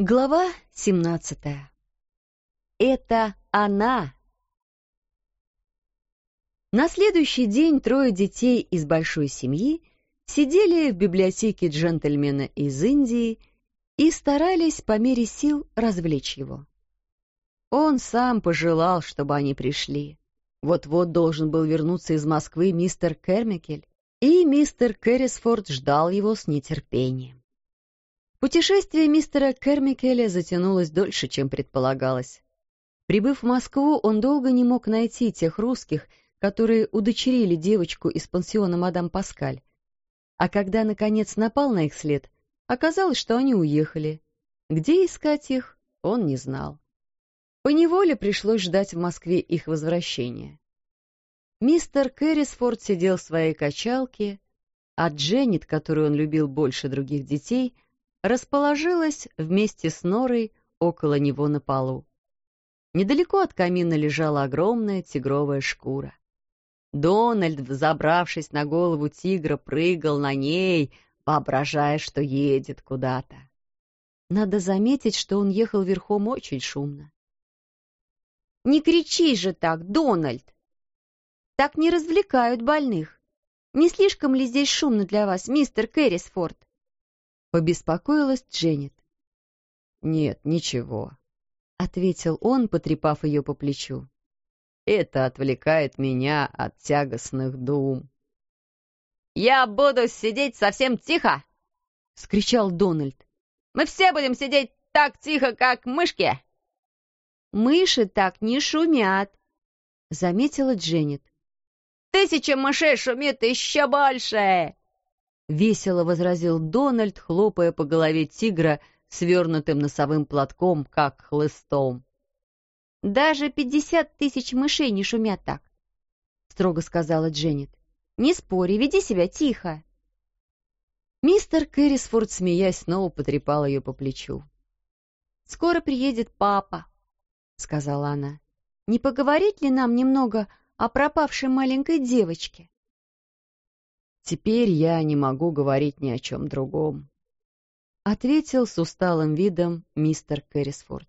Глава 17. Это она. На следующий день трое детей из большой семьи сидели в библиотеке джентльмена из Индии и старались по мере сил развлечь его. Он сам пожелал, чтобы они пришли. Вот-вот должен был вернуться из Москвы мистер Кермикель, и мистер Кэррисфорд ждал его с нетерпением. Путешествие мистера Кермикеля затянулось дольше, чем предполагалось. Прибыв в Москву, он долго не мог найти тех русских, которые удочерили девочку из пансиона мадам Паскаль. А когда, наконец, напал на их след, оказалось, что они уехали. Где искать их, он не знал. Поневоле пришлось ждать в Москве их возвращения. Мистер Кэррисфорд сидел в своей качалке, а Дженнет, которую он любил больше других детей, расположилась вместе с Норой около него на полу. Недалеко от камина лежала огромная тигровая шкура. Дональд, взобравшись на голову тигра, прыгал на ней, воображая, что едет куда-то. Надо заметить, что он ехал верхом очень шумно. «Не кричи же так, Дональд! Так не развлекают больных. Не слишком ли здесь шумно для вас, мистер Кэррисфорд?» Побеспокоилась Дженнет. «Нет, ничего», — ответил он, потрепав ее по плечу. «Это отвлекает меня от тягостных дум». «Я буду сидеть совсем тихо!» — скричал Дональд. «Мы все будем сидеть так тихо, как мышки!» «Мыши так не шумят!» — заметила Дженнет. «Тысяча мышей шумит еще больше!» — весело возразил Дональд, хлопая по голове тигра свернутым носовым платком, как хлыстом. «Даже пятьдесят тысяч мышей не шумят так», — строго сказала Дженнет. «Не спори, веди себя тихо». Мистер Кэррисфорд, смеясь, снова потрепал ее по плечу. «Скоро приедет папа», — сказала она. «Не поговорить ли нам немного о пропавшей маленькой девочке?» Теперь я не могу говорить ни о чем другом, — ответил с усталым видом мистер Кэррисфорд.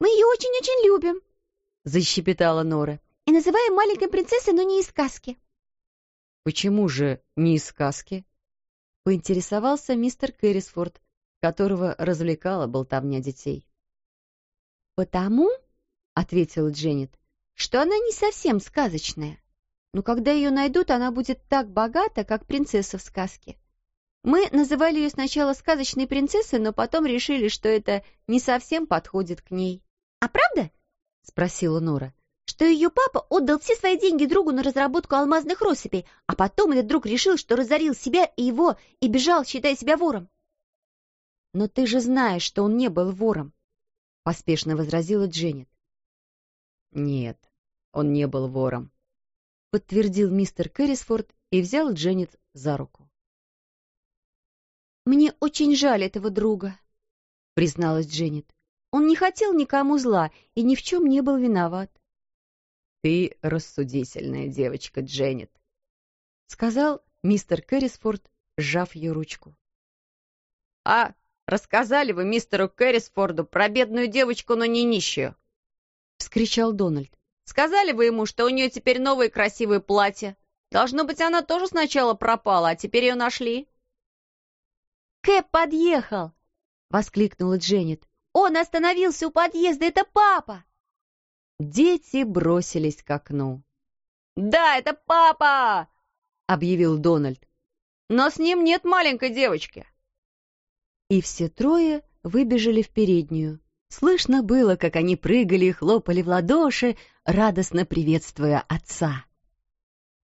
«Мы ее очень-очень любим», — защепетала Нора, — «и называем маленькой принцессой, но не из сказки». «Почему же не из сказки?» — поинтересовался мистер Кэррисфорд, которого развлекала болтовня детей. «Потому, — ответила Дженнет, — что она не совсем сказочная но когда ее найдут, она будет так богата, как принцесса в сказке. Мы называли ее сначала сказочной принцессой, но потом решили, что это не совсем подходит к ней. — А правда? — спросила Нора. — Что ее папа отдал все свои деньги другу на разработку алмазных россыпей, а потом этот друг решил, что разорил себя и его, и бежал, считая себя вором. — Но ты же знаешь, что он не был вором, — поспешно возразила Дженнет. — Нет, он не был вором, — подтвердил мистер Кэррисфорд и взял Дженнет за руку. «Мне очень жаль этого друга», — призналась Дженнет. «Он не хотел никому зла и ни в чем не был виноват». «Ты рассудительная девочка, Дженнет», — сказал мистер Кэррисфорд, сжав ее ручку. «А рассказали вы мистеру Кэррисфорду про бедную девочку, но не нищую?» — вскричал Дональд. Сказали вы ему, что у нее теперь новые красивые платья? Должно быть, она тоже сначала пропала, а теперь ее нашли». «Кэп подъехал!» — воскликнула Дженнет. «Он остановился у подъезда! Это папа!» Дети бросились к окну. «Да, это папа!» — объявил Дональд. «Но с ним нет маленькой девочки». И все трое выбежали в переднюю. Слышно было, как они прыгали и хлопали в ладоши, радостно приветствуя отца.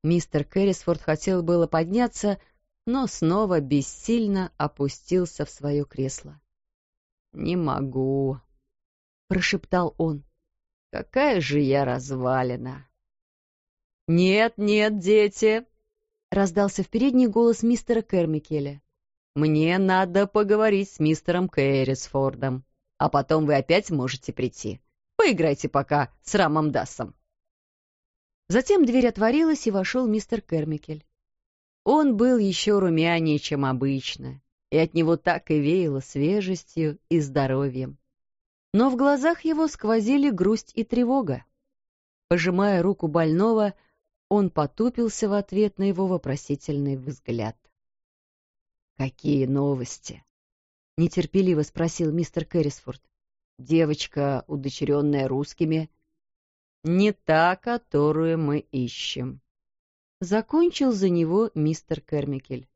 Мистер Кэррисфорд хотел было подняться, но снова бессильно опустился в свое кресло. «Не могу», — прошептал он. «Какая же я развалина!» «Нет, нет, дети!» — раздался в передний голос мистера Кермикеля. «Мне надо поговорить с мистером Кэррисфордом а потом вы опять можете прийти. Поиграйте пока с Рамом Дассом». Затем дверь отворилась, и вошел мистер Кермикель. Он был еще румянее, чем обычно, и от него так и веяло свежестью и здоровьем. Но в глазах его сквозили грусть и тревога. Пожимая руку больного, он потупился в ответ на его вопросительный взгляд. «Какие новости?» — нетерпеливо спросил мистер Кэррисфорд. «Девочка, удочеренная русскими, не та, которую мы ищем». Закончил за него мистер Кермикель.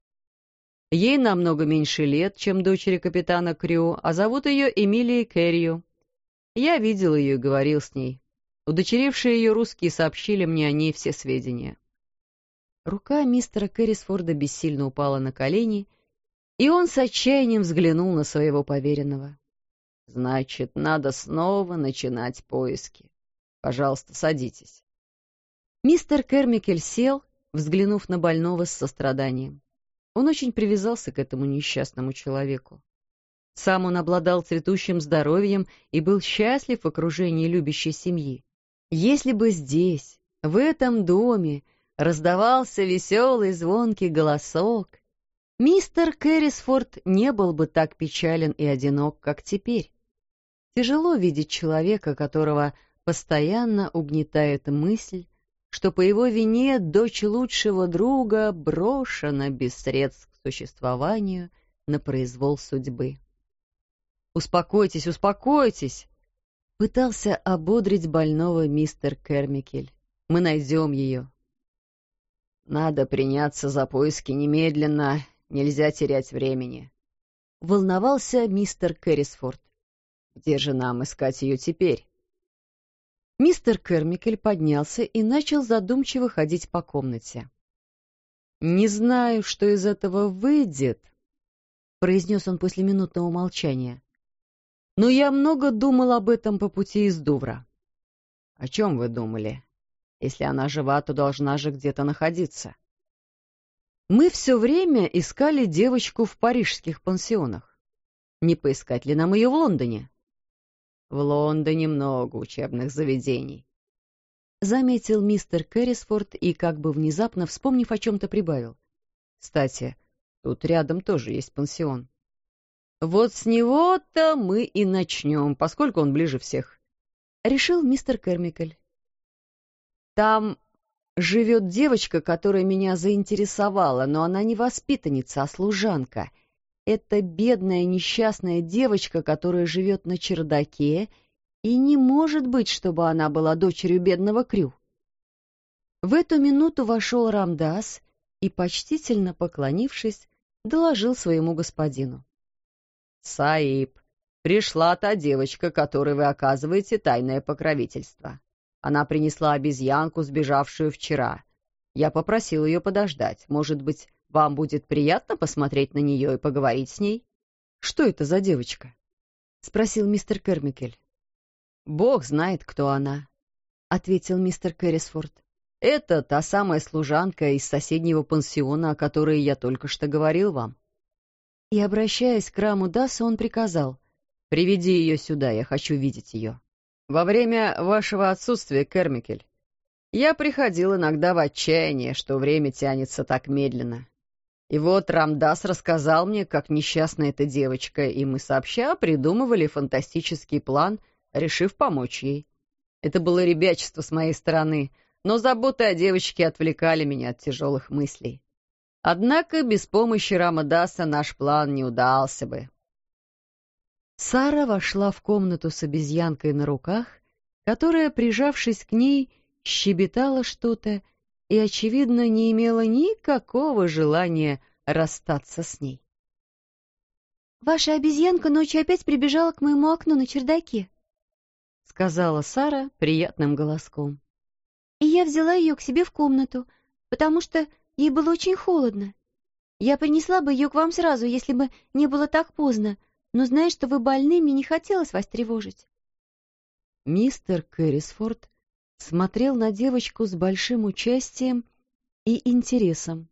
Ей намного меньше лет, чем дочери капитана Крю, а зовут ее Эмилией Кэррию. Я видел ее и говорил с ней. Удочерившие ее русские сообщили мне о ней все сведения. Рука мистера Кэррисфорда бессильно упала на колени, и он с отчаянием взглянул на своего поверенного. «Значит, надо снова начинать поиски. Пожалуйста, садитесь». Мистер Кермикель сел, взглянув на больного с состраданием. Он очень привязался к этому несчастному человеку. Сам он обладал цветущим здоровьем и был счастлив в окружении любящей семьи. Если бы здесь, в этом доме, раздавался веселый звонкий голосок, мистер Кэррисфорд не был бы так печален и одинок, как теперь. Тяжело видеть человека, которого постоянно угнетает мысль, что по его вине дочь лучшего друга брошена без средств к существованию на произвол судьбы. «Успокойтесь, успокойтесь!» Пытался ободрить больного мистер Кермикель. «Мы найдем ее». «Надо приняться за поиски немедленно Нельзя терять времени. Волновался мистер Кэррисфорд. Где же нам искать ее теперь? Мистер Кермикель поднялся и начал задумчиво ходить по комнате. «Не знаю, что из этого выйдет», — произнес он после минутного молчания. «Но я много думал об этом по пути из Дувра». «О чем вы думали? Если она жива, то должна же где-то находиться». Мы все время искали девочку в парижских пансионах. Не поискать ли нам ее в Лондоне? В Лондоне много учебных заведений. Заметил мистер Кэррисфорд и, как бы внезапно вспомнив о чем-то, прибавил. Кстати, тут рядом тоже есть пансион. Вот с него-то мы и начнем, поскольку он ближе всех. Решил мистер Кермикель. Там живет девочка, которая меня заинтересовала, но она не воспитанница, а служанка. Это бедная несчастная девочка, которая живет на чердаке, и не может быть, чтобы она была дочерью бедного Крю. В эту минуту вошел Рамдас и, почтительно поклонившись, доложил своему господину. — Саиб, пришла та девочка, которой вы оказываете тайное покровительство. Она принесла обезьянку, сбежавшую вчера. Я попросил ее подождать. Может быть, вам будет приятно посмотреть на нее и поговорить с ней? — Что это за девочка? — спросил мистер Кермикель. — Бог знает, кто она, — ответил мистер Кэррисфорд. — Это та самая служанка из соседнего пансиона, о которой я только что говорил вам. И, обращаясь к Раму Даса, он приказал, «Приведи ее сюда, я хочу видеть ее». Во время вашего отсутствия, Кермикель, я приходил иногда в отчаяние, что время тянется так медленно. И вот Рамдас рассказал мне, как несчастна эта девочка, и мы сообща придумывали фантастический план, решив помочь ей. Это было ребячество с моей стороны, но заботы о девочке отвлекали меня от тяжелых мыслей. Однако без помощи Рамадаса наш план не удался бы. Сара вошла в комнату с обезьянкой на руках, которая, прижавшись к ней, щебетала что-то и, очевидно, не имела никакого желания расстаться с ней. «Ваша обезьянка ночью опять прибежала к моему окну на чердаке», — сказала Сара приятным голоском. «И я взяла ее к себе в комнату, потому что ей было очень холодно. Я принесла бы ее к вам сразу, если бы не было так поздно, но зная, что вы больны, мне не хотелось вас тревожить. Мистер Кэррисфорд смотрел на девочку с большим участием и интересом.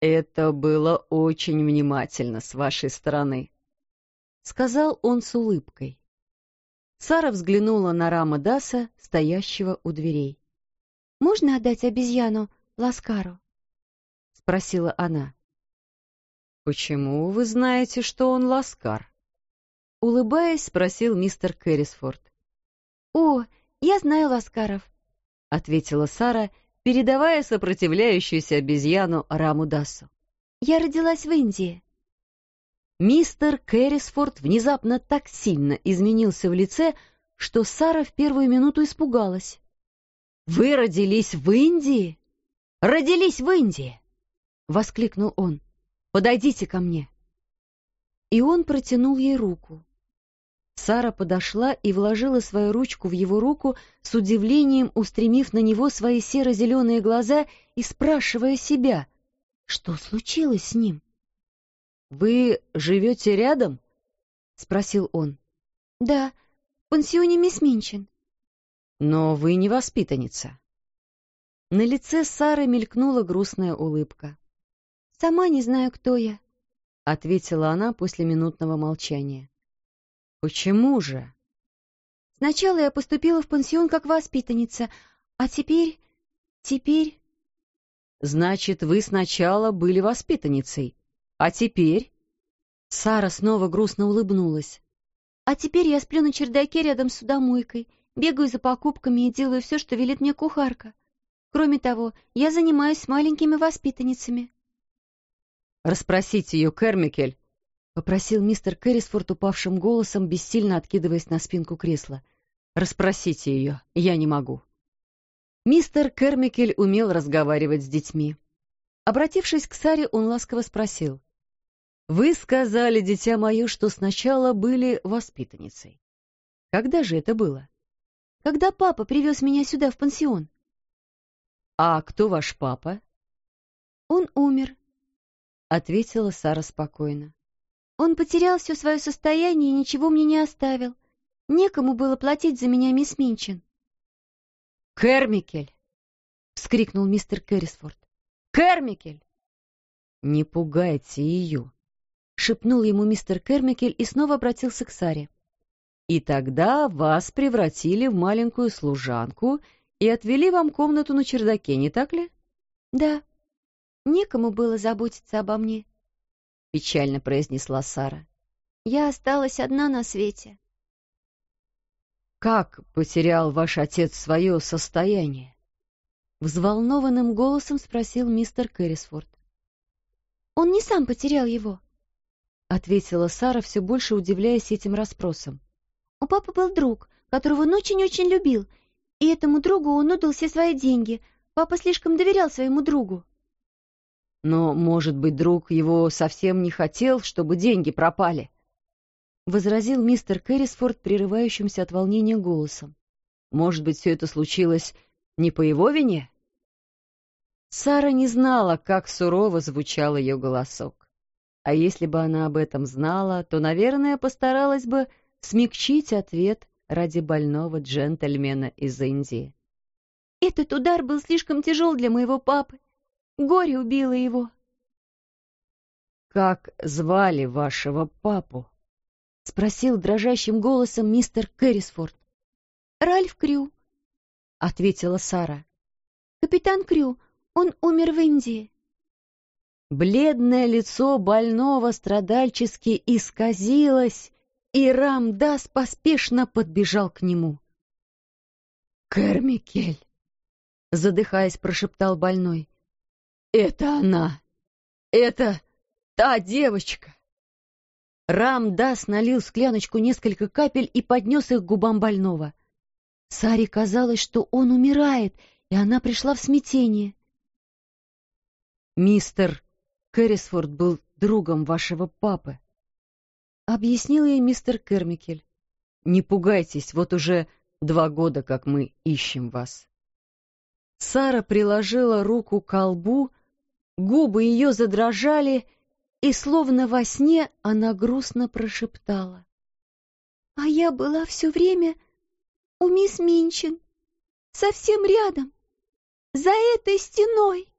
«Это было очень внимательно с вашей стороны», — сказал он с улыбкой. Сара взглянула на Рама Даса, стоящего у дверей. «Можно отдать обезьяну Ласкару?» — спросила она. Почему вы знаете, что он ласкар? Улыбаясь, спросил мистер Кэррисфорд. «О, я знаю ласкаров», — ответила Сара, передавая сопротивляющуюся обезьяну Раму Дасу. «Я родилась в Индии». Мистер Кэррисфорд внезапно так сильно изменился в лице, что Сара в первую минуту испугалась. «Вы родились в Индии? Родились в Индии!» — воскликнул он. «Подойдите ко мне!» И он протянул ей руку. Сара подошла и вложила свою ручку в его руку, с удивлением устремив на него свои серо-зеленые глаза и спрашивая себя, что случилось с ним. «Вы живете рядом?» — спросил он. «Да, в пансионе мисс Минчин». «Но вы не воспитанница». На лице Сары мелькнула грустная улыбка. «Сама не знаю, кто я», — ответила она после минутного молчания. «Почему же?» «Сначала я поступила в пансион как воспитанница, а теперь... теперь...» «Значит, вы сначала были воспитанницей, а теперь? Сара снова грустно улыбнулась. А теперь я сплю на чердаке рядом с судомойкой, бегаю за покупками и делаю все, что велит мне кухарка. Кроме того, я занимаюсь с маленькими воспитанницами. «Расспросите ее, Кермикель», — попросил мистер Кэррисфорд упавшим голосом, бессильно откидываясь на спинку кресла. «Расспросите ее, я не могу». Мистер Кермикель умел разговаривать с детьми. Обратившись к Саре, он ласково спросил. Вы сказали, дитя мое, что сначала были воспитанницей. Когда же это было? Когда папа привез меня сюда, в пансион. А кто ваш папа? Он умер, — ответила Сара спокойно. Он потерял все свое состояние и ничего мне не оставил. Некому было платить за меня, мисс Минчин. «Кермикель!» — вскрикнул мистер Кэррисфорд. «Кермикель!» «Не пугайте ее!» шепнул ему мистер Кермикель и снова обратился к Саре. «И тогда вас превратили в маленькую служанку и отвели вам комнату на чердаке, не так ли?» «Да. Некому было заботиться обо мне», — печально произнесла Сара. «Я осталась одна на свете». «Как потерял ваш отец свое состояние?» Взволнованным голосом спросил мистер Кэррисфорд. «Он не сам потерял его», — ответила Сара, все больше удивляясь этим расспросам. «У папы был друг, которого он очень-очень любил, и этому другу он отдал все свои деньги. Папа слишком доверял своему другу». «Но, может быть, друг его совсем не хотел, чтобы деньги пропали?» — возразил мистер Кэррисфорд, прерывающимся от волнения голосом. «Может быть, все это случилось не по его вине?» Сара не знала, как сурово звучал ее голосок. А если бы она об этом знала, то, наверное, постаралась бы смягчить ответ ради больного джентльмена из Индии. «Этот удар был слишком тяжел для моего папы. Горе убило его». «Как звали вашего папу?» — спросил дрожащим голосом мистер Кэррисфорд. «Ральф Крю», — ответила Сара. «Капитан Крю, он умер в Индии». Бледное лицо больного страдальчески исказилось, и Рамдас поспешно подбежал к нему. «Кермикель!» — задыхаясь, прошептал больной. «Это она! Это та девочка!» Рамдас налил в скляночку несколько капель и поднес их к губам больного. Саре казалось, что он умирает, и она пришла в смятение. «Мистер Кэррисфорд был другом вашего папы. Объяснил ей мистер Кермикель. Не пугайтесь, вот уже два года, как мы ищем вас. Сара приложила руку к колбу, губы ее задрожали, и, словно во сне, она грустно прошептала. — А я была все время у мисс Минчин, совсем рядом, за этой стеной.